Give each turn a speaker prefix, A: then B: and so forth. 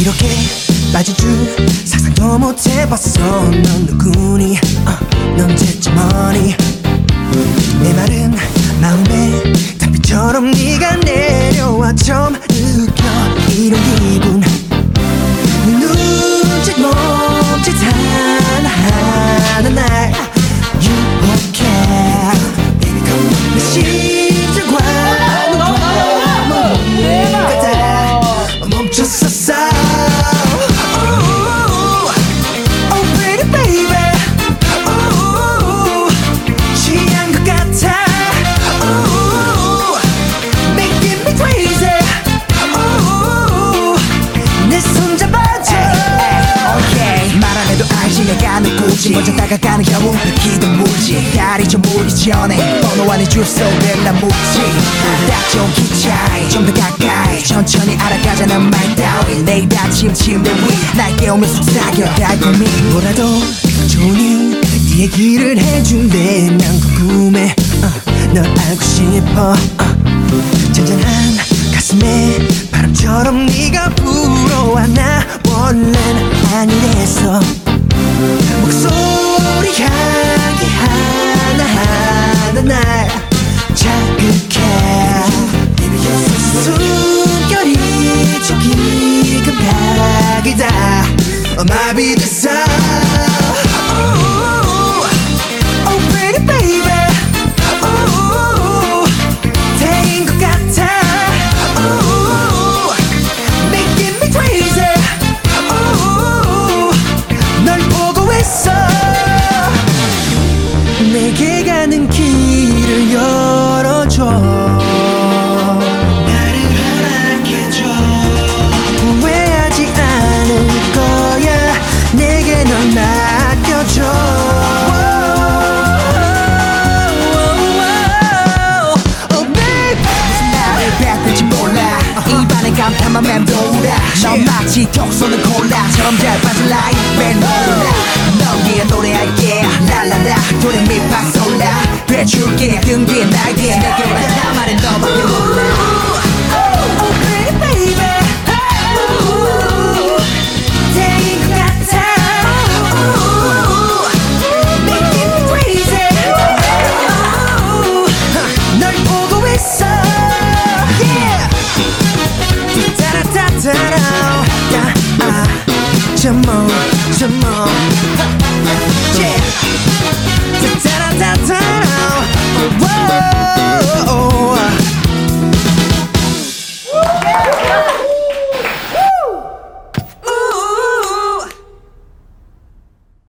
A: 이렇게 빠질 줄 상상도 못 해봤어. 넌 누구니? 어, 넌 제쳐머니? 내 말은
B: 마음에 달빛처럼 네가 내려왔죠 ground. 먼저 다가가는 경우 느끼던 무지. 달이 좀 오기 전에 번호 안에 주소를 난 묻지. 딱좀 기차에 좀 더 가까이. 천천히 알아가자 난말 따위 내일 아침 침대 위날 깨우며 속삭여. 달콤히
A: 뭐라도 좋으니 네 얘기를 해줄래 난 궁금해. 어, 널 알고 싶어. 어. 잔잔한 가슴에 바람처럼 네가 불어와. 나 원래는 아니랬어 저기 감각이다. 마비됐어
B: 감탄만 맴돌아. 넌 마치 독소는 콜라처럼 잘 빠질라 입에 놀라 너기에 노래할게. 랄라라. 도레미파솔라. 돼줄게. 등 뒤에 날
A: 야, 아, Come on, come on. Yeah